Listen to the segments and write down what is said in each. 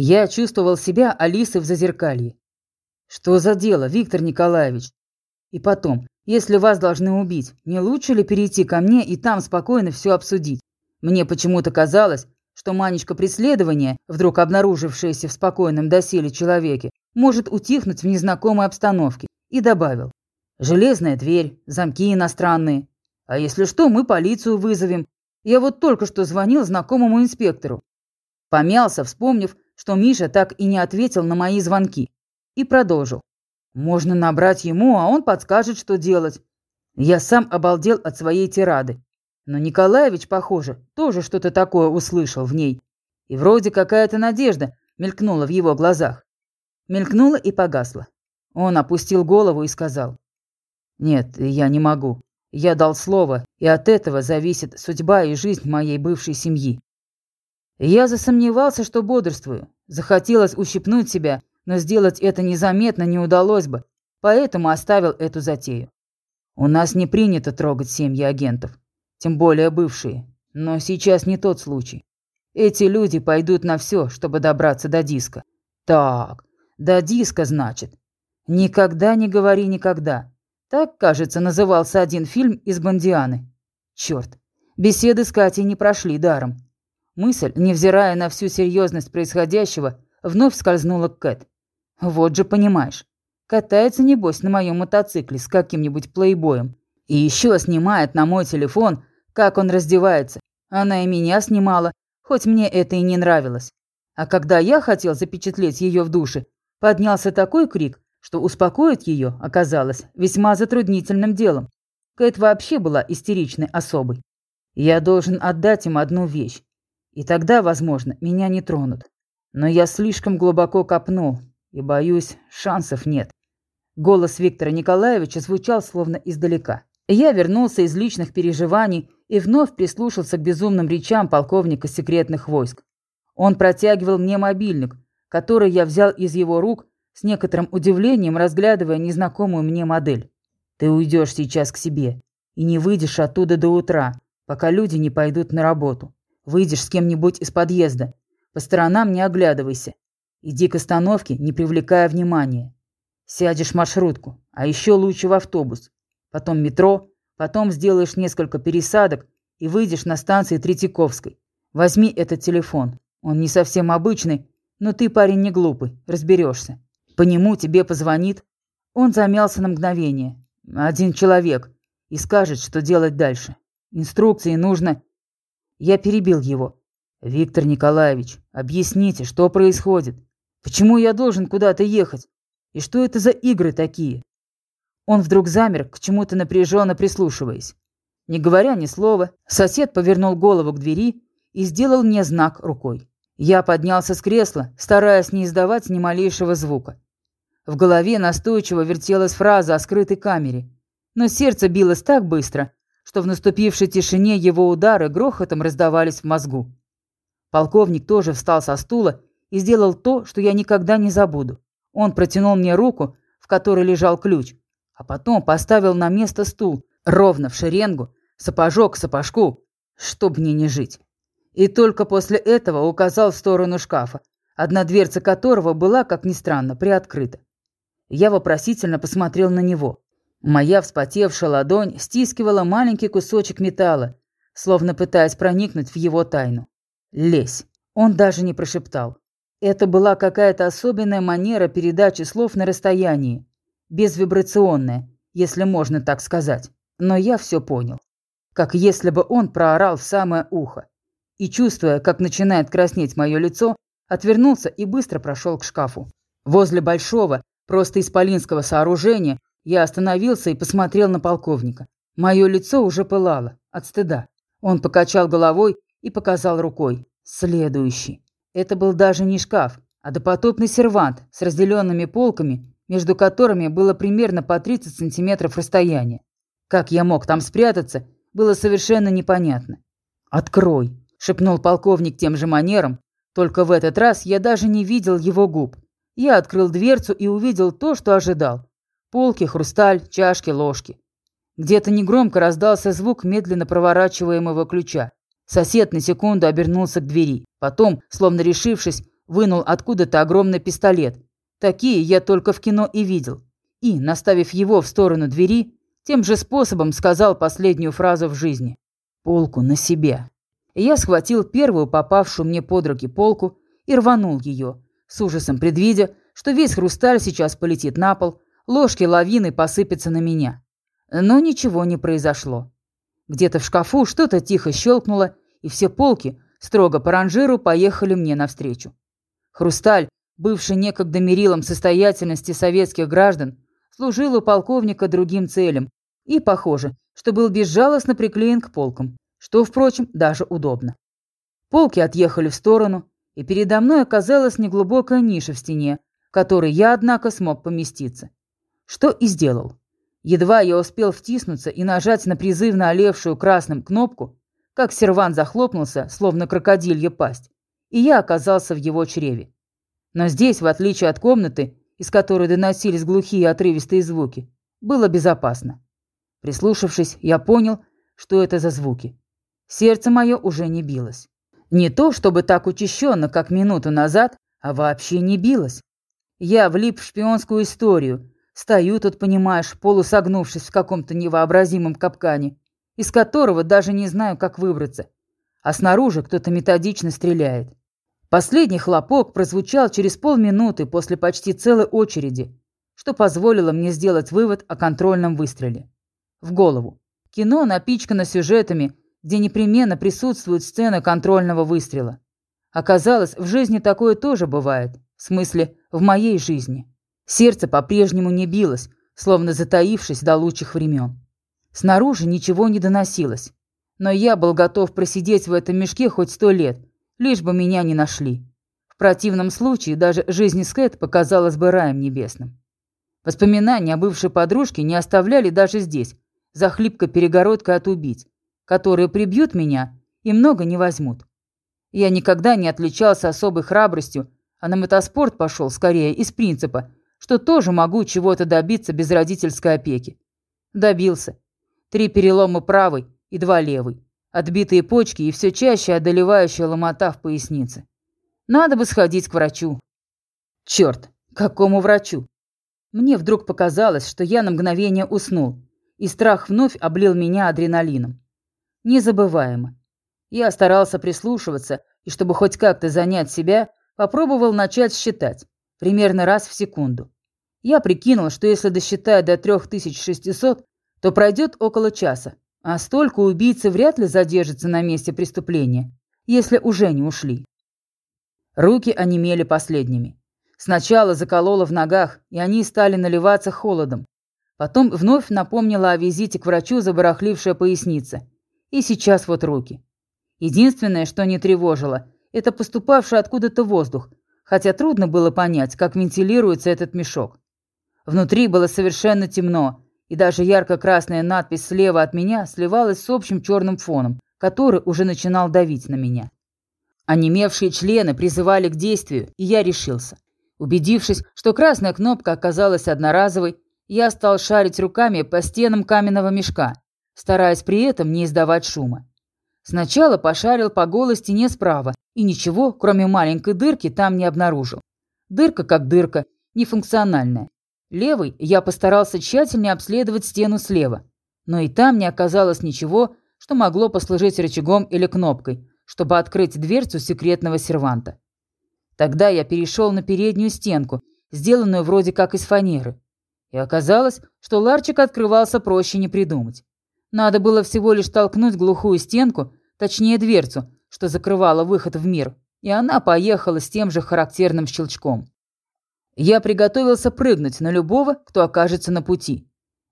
Я чувствовал себя Алисой в зазеркалье. Что за дело, Виктор Николаевич? И потом, если вас должны убить, не лучше ли перейти ко мне и там спокойно все обсудить? Мне почему-то казалось, что манечка преследования, вдруг обнаружившаяся в спокойном доселе человеке, может утихнуть в незнакомой обстановке, и добавил. «Железная дверь, замки иностранные. А если что, мы полицию вызовем. Я вот только что звонил знакомому инспектору». Помялся, вспомнив, что Миша так и не ответил на мои звонки, и продолжил. Можно набрать ему, а он подскажет, что делать. Я сам обалдел от своей тирады. Но Николаевич, похоже, тоже что-то такое услышал в ней. И вроде какая-то надежда мелькнула в его глазах. Мелькнула и погасла. Он опустил голову и сказал. «Нет, я не могу. Я дал слово, и от этого зависит судьба и жизнь моей бывшей семьи». Я засомневался, что бодрствую. Захотелось ущипнуть себя но сделать это незаметно не удалось бы, поэтому оставил эту затею. У нас не принято трогать семьи агентов, тем более бывшие, но сейчас не тот случай. Эти люди пойдут на все, чтобы добраться до диска. Так, до диска, значит. Никогда не говори никогда. Так, кажется, назывался один фильм из Бондианы. Черт, беседы с Катей не прошли даром. Мысль, невзирая на всю серьезность происходящего, вновь скользнула к Кэт. Вот же понимаешь. Катается, небось, на моем мотоцикле с каким-нибудь плейбоем. И еще снимает на мой телефон, как он раздевается. Она и меня снимала, хоть мне это и не нравилось. А когда я хотел запечатлеть ее в душе, поднялся такой крик, что успокоить ее оказалось весьма затруднительным делом. Кэт вообще была истеричной особой. Я должен отдать им одну вещь. И тогда, возможно, меня не тронут. Но я слишком глубоко копнул, и, боюсь, шансов нет. Голос Виктора Николаевича звучал словно издалека. Я вернулся из личных переживаний и вновь прислушался к безумным речам полковника секретных войск. Он протягивал мне мобильник, который я взял из его рук, с некоторым удивлением разглядывая незнакомую мне модель. «Ты уйдешь сейчас к себе и не выйдешь оттуда до утра, пока люди не пойдут на работу. Выйдешь с кем-нибудь из подъезда. По сторонам не оглядывайся. Иди к остановке, не привлекая внимания. Сядешь в маршрутку, а еще лучше в автобус. Потом метро, потом сделаешь несколько пересадок и выйдешь на станции Третьяковской. Возьми этот телефон. Он не совсем обычный, но ты парень не глупый, разберешься. По нему тебе позвонит. Он замялся на мгновение. Один человек. И скажет, что делать дальше. Инструкции нужно... Я перебил его. «Виктор Николаевич, объясните, что происходит? Почему я должен куда-то ехать? И что это за игры такие? Он вдруг замер, к чему-то напряженно прислушиваясь. Не говоря ни слова, сосед повернул голову к двери и сделал мне знак рукой. Я поднялся с кресла, стараясь не издавать ни малейшего звука. В голове настойчиво вертелась фраза о скрытой камере, но сердце билось так быстро, что в наступившей тишине его удары грохотом раздавались в мозгу. Полковник тоже встал со стула и сделал то, что я никогда не забуду. Он протянул мне руку, в которой лежал ключ, а потом поставил на место стул, ровно в шеренгу, сапожок к сапожку, чтоб мне не жить. И только после этого указал в сторону шкафа, одна дверца которого была, как ни странно, приоткрыта. Я вопросительно посмотрел на него. Моя вспотевшая ладонь стискивала маленький кусочек металла, словно пытаясь проникнуть в его тайну. «Лезь!» Он даже не прошептал. Это была какая-то особенная манера передачи слов на расстоянии, безвибрационная, если можно так сказать. Но я все понял. Как если бы он проорал в самое ухо. И, чувствуя, как начинает краснеть мое лицо, отвернулся и быстро прошел к шкафу. Возле большого, просто исполинского сооружения я остановился и посмотрел на полковника. Мое лицо уже пылало от стыда. Он покачал головой и показал рукой. Следующий. Это был даже не шкаф, а допотопный сервант с разделенными полками, между которыми было примерно по 30 сантиметров расстояния. Как я мог там спрятаться, было совершенно непонятно. «Открой», — шепнул полковник тем же манером, только в этот раз я даже не видел его губ. Я открыл дверцу и увидел то, что ожидал. Полки, хрусталь, чашки, ложки. Где-то негромко раздался звук медленно проворачиваемого ключа. Сосед на секунду обернулся к двери. Потом, словно решившись, вынул откуда-то огромный пистолет. Такие я только в кино и видел. И, наставив его в сторону двери, тем же способом сказал последнюю фразу в жизни. «Полку на себя». я схватил первую попавшую мне под руки полку и рванул ее, с ужасом предвидя, что весь хрусталь сейчас полетит на пол, ложки лавины посыпятся на меня. Но ничего не произошло. Где-то в шкафу что-то тихо щелкнуло, и все полки, строго по ранжиру, поехали мне навстречу. Хрусталь, бывший некогда мерилом состоятельности советских граждан, служил у полковника другим целям и, похоже, что был безжалостно приклеен к полкам, что, впрочем, даже удобно. Полки отъехали в сторону, и передо мной оказалась неглубокая ниша в стене, в которой я, однако, смог поместиться. Что и сделал. Едва я успел втиснуться и нажать на призывно олевшую красным кнопку, как серван захлопнулся, словно крокодилья пасть, и я оказался в его чреве. Но здесь, в отличие от комнаты, из которой доносились глухие отрывистые звуки, было безопасно. Прислушавшись, я понял, что это за звуки. Сердце мое уже не билось. Не то, чтобы так учащенно, как минуту назад, а вообще не билось. Я влип в шпионскую историю, стою тут, понимаешь, полусогнувшись в каком-то невообразимом капкане, из которого даже не знаю, как выбраться. А снаружи кто-то методично стреляет. Последний хлопок прозвучал через полминуты после почти целой очереди, что позволило мне сделать вывод о контрольном выстреле. В голову. Кино напичкано сюжетами, где непременно присутствует сцена контрольного выстрела. Оказалось, в жизни такое тоже бывает. В смысле, в моей жизни. Сердце по-прежнему не билось, словно затаившись до лучших времен. Снаружи ничего не доносилось. Но я был готов просидеть в этом мешке хоть сто лет, лишь бы меня не нашли. В противном случае даже жизнь Скэт показалась бы раем небесным. Воспоминания о бывшей подружке не оставляли даже здесь, за хлипкой перегородкой от убийц, которые прибьют меня и много не возьмут. Я никогда не отличался особой храбростью, а на мотоспорт пошел скорее из принципа, что тоже могу чего-то добиться без родительской опеки. Добился. Три перелома правой и два левой отбитые почки и все чаще одолевающая ломота в пояснице. Надо бы сходить к врачу. Черт, какому врачу? Мне вдруг показалось, что я на мгновение уснул, и страх вновь облил меня адреналином. Незабываемо. Я старался прислушиваться, и чтобы хоть как-то занять себя, попробовал начать считать, примерно раз в секунду. Я прикинул, что если досчитать до 3600, то пройдет около часа, а столько убийцы вряд ли задержатся на месте преступления, если уже не ушли. Руки онемели последними. Сначала закололо в ногах, и они стали наливаться холодом. Потом вновь напомнила о визите к врачу забарахлившая поясница. И сейчас вот руки. Единственное, что не тревожило, это поступавший откуда-то воздух, хотя трудно было понять, как вентилируется этот мешок. Внутри было совершенно темно, и даже ярко-красная надпись слева от меня сливалась с общим черным фоном, который уже начинал давить на меня. Онемевшие члены призывали к действию, и я решился. Убедившись, что красная кнопка оказалась одноразовой, я стал шарить руками по стенам каменного мешка, стараясь при этом не издавать шума. Сначала пошарил по голой стене справа и ничего, кроме маленькой дырки, там не обнаружил. Дырка как дырка, нефункциональная. Левый я постарался тщательнее обследовать стену слева, но и там не оказалось ничего, что могло послужить рычагом или кнопкой, чтобы открыть дверцу секретного серванта. Тогда я перешел на переднюю стенку, сделанную вроде как из фанеры. И оказалось, что ларчик открывался проще не придумать. Надо было всего лишь толкнуть глухую стенку, точнее дверцу, что закрывала выход в мир, и она поехала с тем же характерным щелчком. Я приготовился прыгнуть на любого, кто окажется на пути.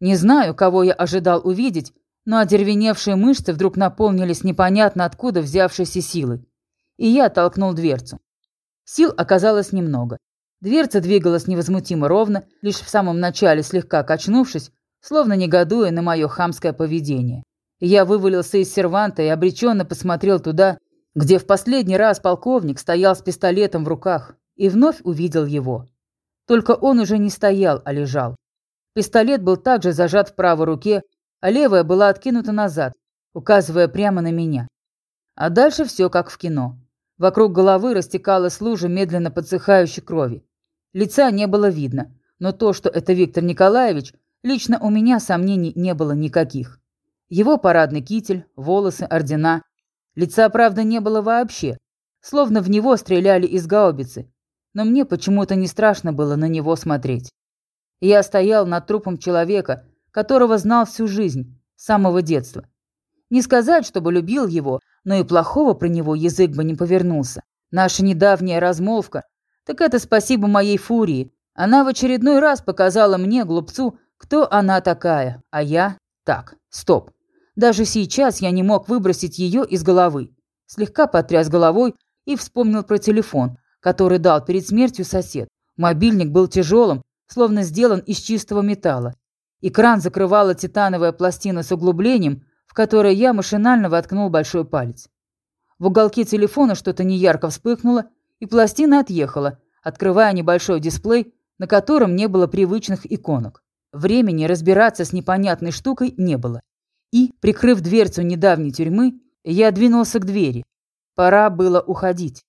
Не знаю, кого я ожидал увидеть, но одервеневшие мышцы вдруг наполнились непонятно откуда взявшейся силой. И я толкнул дверцу. Сил оказалось немного. Дверца двигалась невозмутимо ровно, лишь в самом начале слегка качнувшись, словно негодуя на мое хамское поведение. Я вывалился из серванта и обреченно посмотрел туда, где в последний раз полковник стоял с пистолетом в руках, и вновь увидел его. Только он уже не стоял, а лежал. Пистолет был также зажат в правой руке, а левая была откинута назад, указывая прямо на меня. А дальше все как в кино. Вокруг головы растекалась лужа медленно подсыхающей крови. Лица не было видно, но то, что это Виктор Николаевич, лично у меня сомнений не было никаких. Его парадный китель, волосы, ордена. Лица, правда, не было вообще, словно в него стреляли из гаубицы, но мне почему-то не страшно было на него смотреть. Я стоял над трупом человека, которого знал всю жизнь, с самого детства. Не сказать, чтобы любил его, но и плохого про него язык бы не повернулся. Наша недавняя размолвка, так это спасибо моей фурии. Она в очередной раз показала мне, глупцу, кто она такая, а я... Так, стоп. Даже сейчас я не мог выбросить ее из головы. Слегка потряс головой и вспомнил про телефон, который дал перед смертью сосед. Мобильник был тяжелым, словно сделан из чистого металла. Экран закрывала титановая пластина с углублением, в которое я машинально воткнул большой палец. В уголке телефона что-то неярко вспыхнуло, и пластина отъехала, открывая небольшой дисплей, на котором не было привычных иконок. Времени разбираться с непонятной штукой не было. И, прикрыв дверцу недавней тюрьмы, я двинулся к двери. Пора было уходить.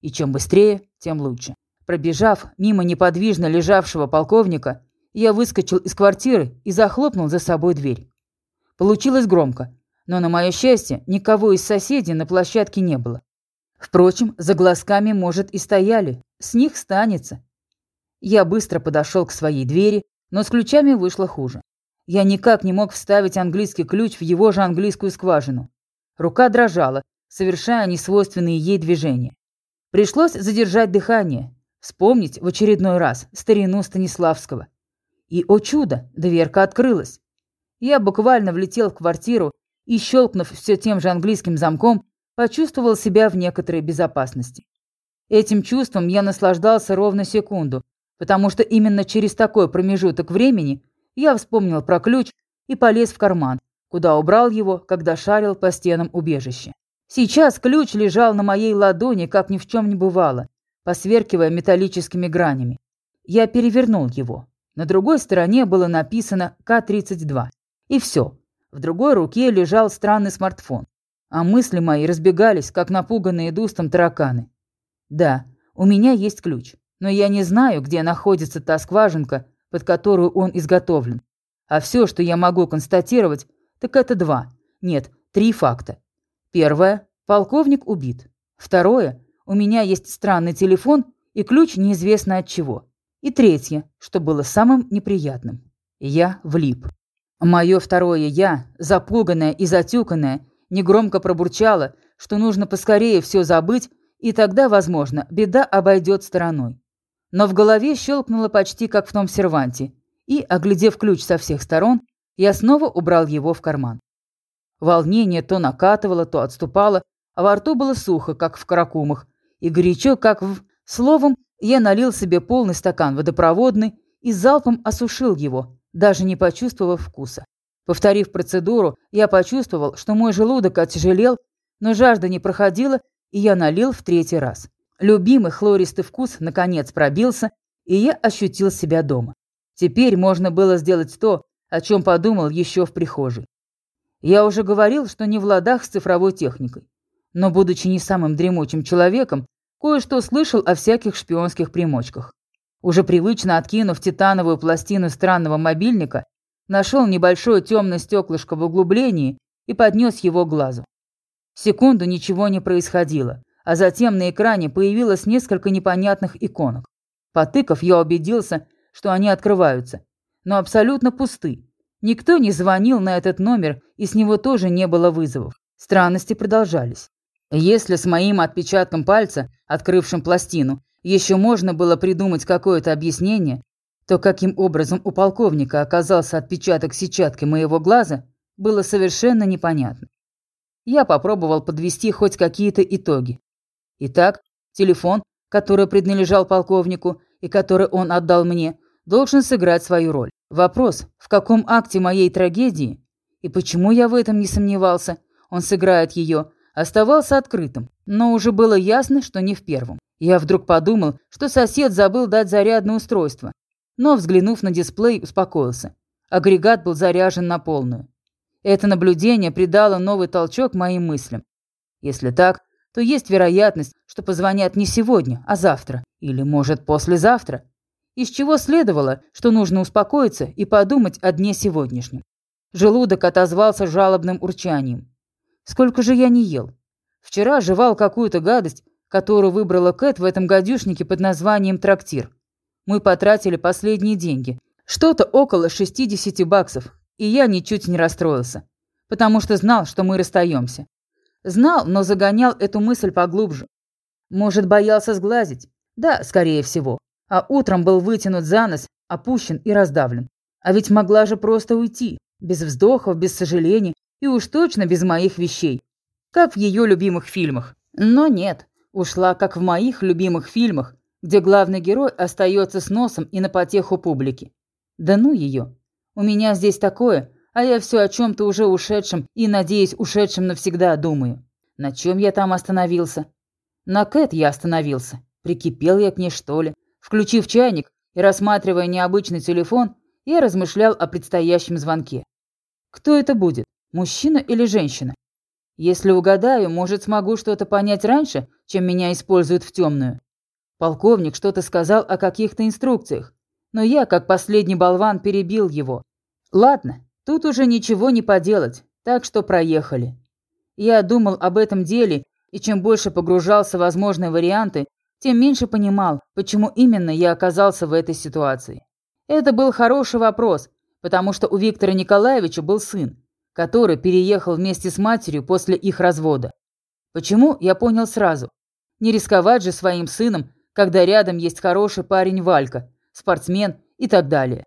И чем быстрее, тем лучше. Пробежав мимо неподвижно лежавшего полковника, я выскочил из квартиры и захлопнул за собой дверь. Получилось громко, но, на мое счастье, никого из соседей на площадке не было. Впрочем, за глазками, может, и стояли. С них станется. Я быстро подошел к своей двери, но с ключами вышло хуже. Я никак не мог вставить английский ключ в его же английскую скважину. Рука дрожала, совершая несвойственные ей движения. Пришлось задержать дыхание, вспомнить в очередной раз старину Станиславского. И, о чудо, дверка открылась. Я буквально влетел в квартиру и, щелкнув все тем же английским замком, почувствовал себя в некоторой безопасности. Этим чувством я наслаждался ровно секунду, потому что именно через такой промежуток времени я вспомнил про ключ и полез в карман, куда убрал его, когда шарил по стенам убежища. Сейчас ключ лежал на моей ладони, как ни в чем не бывало, посверкивая металлическими гранями. Я перевернул его. На другой стороне было написано К-32. И все. В другой руке лежал странный смартфон. А мысли мои разбегались, как напуганные дустом тараканы. Да, у меня есть ключ, но я не знаю, где находится та скважинка, под которую он изготовлен. А все, что я могу констатировать, так это два, нет, три факта. Первое – полковник убит. Второе – у меня есть странный телефон и ключ неизвестно от чего. И третье, что было самым неприятным. Я влип. Мое второе «я», запуганное и затюканное, негромко пробурчало, что нужно поскорее все забыть, и тогда, возможно, беда обойдет стороной. Но в голове щелкнуло почти как в том серванте, и, оглядев ключ со всех сторон, я снова убрал его в карман. Волнение то накатывало, то отступало, а во рту было сухо, как в каракумах, и горячо, как в... Словом, я налил себе полный стакан водопроводный и залпом осушил его, даже не почувствовав вкуса. Повторив процедуру, я почувствовал, что мой желудок отяжелел, но жажда не проходила, и я налил в третий раз. Любимый хлористый вкус наконец пробился, и я ощутил себя дома. Теперь можно было сделать то, о чем подумал еще в прихожей. Я уже говорил, что не в ладах с цифровой техникой. Но, будучи не самым дремучим человеком, кое-что слышал о всяких шпионских примочках. Уже привычно откинув титановую пластину странного мобильника, нашел небольшое темное стеклышко в углублении и поднес его к глазу. Секунду ничего не происходило, а затем на экране появилось несколько непонятных иконок. Потыкав, я убедился, что они открываются, но абсолютно пусты. Никто не звонил на этот номер, и с него тоже не было вызовов. Странности продолжались. Если с моим отпечатком пальца, открывшим пластину, еще можно было придумать какое-то объяснение, то каким образом у полковника оказался отпечаток сетчатки моего глаза, было совершенно непонятно. Я попробовал подвести хоть какие-то итоги. Итак, телефон, который принадлежал полковнику и который он отдал мне, должен сыграть свою роль. Вопрос, в каком акте моей трагедии, и почему я в этом не сомневался, он сыграет ее, оставался открытым, но уже было ясно, что не в первом. Я вдруг подумал, что сосед забыл дать зарядное устройство, но, взглянув на дисплей, успокоился. Агрегат был заряжен на полную. Это наблюдение придало новый толчок моим мыслям. Если так, то есть вероятность, что позвонят не сегодня, а завтра. Или, может, послезавтра. Из чего следовало, что нужно успокоиться и подумать о дне сегодняшнем. Желудок отозвался жалобным урчанием. Сколько же я не ел? Вчера жевал какую-то гадость, которую выбрала Кэт в этом гадюшнике под названием «Трактир». Мы потратили последние деньги. Что-то около 60 баксов. И я ничуть не расстроился. Потому что знал, что мы расстаемся. Знал, но загонял эту мысль поглубже. Может, боялся сглазить? Да, скорее всего. А утром был вытянут за нос, опущен и раздавлен. А ведь могла же просто уйти. Без вздохов, без сожалений и уж точно без моих вещей. Как в ее любимых фильмах. Но нет, ушла как в моих любимых фильмах, где главный герой остается с носом и на потеху публики. Да ну ее. У меня здесь такое, а я все о чем-то уже ушедшем и, надеюсь, ушедшем навсегда думаю. На чем я там остановился? На Кэт я остановился. Прикипел я к ней, что ли? Включив чайник и рассматривая необычный телефон, я размышлял о предстоящем звонке. Кто это будет, мужчина или женщина? Если угадаю, может, смогу что-то понять раньше, чем меня используют в темную. Полковник что-то сказал о каких-то инструкциях, но я, как последний болван, перебил его. Ладно, Тут уже ничего не поделать, так что проехали. Я думал об этом деле, и чем больше погружался в возможные варианты, тем меньше понимал, почему именно я оказался в этой ситуации. Это был хороший вопрос, потому что у Виктора Николаевича был сын, который переехал вместе с матерью после их развода. Почему, я понял сразу. Не рисковать же своим сыном, когда рядом есть хороший парень Валька, спортсмен и так далее.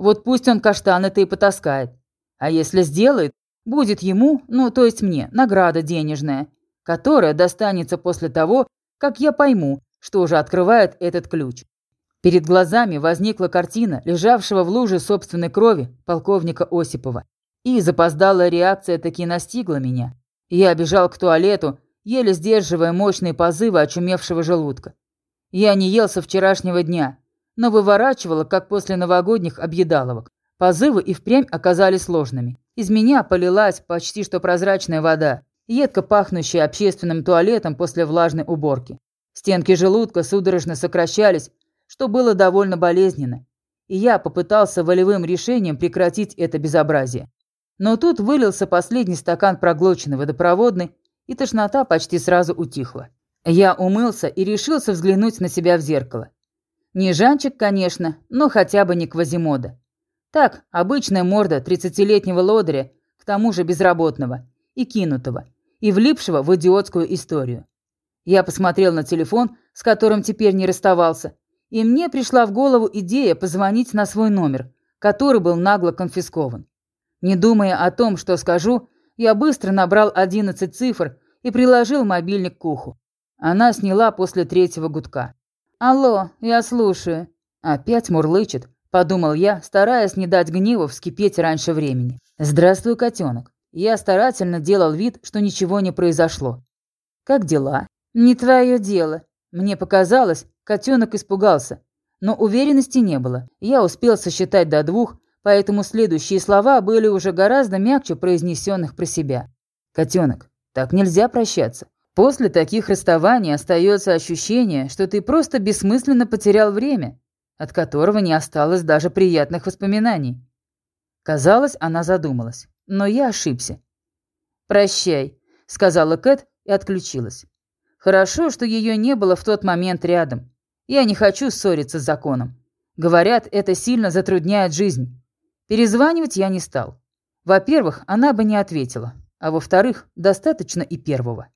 Вот пусть он каштаны-то и потаскает. А если сделает, будет ему, ну то есть мне, награда денежная, которая достанется после того, как я пойму, что же открывает этот ключ. Перед глазами возникла картина лежавшего в луже собственной крови полковника Осипова. И запоздалая реакция таки настигла меня. Я бежал к туалету, еле сдерживая мощные позывы очумевшего желудка. Я не ел со вчерашнего дня, но выворачивала, как после новогодних объедаловок. Позывы и впрямь оказались сложными. Из меня полилась почти что прозрачная вода, едко пахнущая общественным туалетом после влажной уборки. Стенки желудка судорожно сокращались, что было довольно болезненно. И я попытался волевым решением прекратить это безобразие. Но тут вылился последний стакан проглоченной водопроводной, и тошнота почти сразу утихла. Я умылся и решился взглянуть на себя в зеркало. Не Жанчик, конечно, но хотя бы не Квазимода. Так, обычная морда тридцатилетнего лодыря, к тому же безработного, и кинутого, и влипшего в идиотскую историю. Я посмотрел на телефон, с которым теперь не расставался, и мне пришла в голову идея позвонить на свой номер, который был нагло конфискован. Не думая о том, что скажу, я быстро набрал 11 цифр и приложил мобильник к уху. Она сняла после третьего гудка. «Алло, я слушаю». Опять мурлычет, подумал я, стараясь не дать гневу вскипеть раньше времени. «Здравствуй, котенок». Я старательно делал вид, что ничего не произошло. «Как дела?» «Не твое дело». Мне показалось, котенок испугался, но уверенности не было. Я успел сосчитать до двух, поэтому следующие слова были уже гораздо мягче произнесенных про себя. «Котенок, так нельзя прощаться. После таких расставаний остается ощущение, что ты просто бессмысленно потерял время, от которого не осталось даже приятных воспоминаний. Казалось, она задумалась, но я ошибся. «Прощай», — сказала Кэт и отключилась. «Хорошо, что ее не было в тот момент рядом. Я не хочу ссориться с законом. Говорят, это сильно затрудняет жизнь. Перезванивать я не стал. Во-первых, она бы не ответила, а во-вторых, достаточно и первого».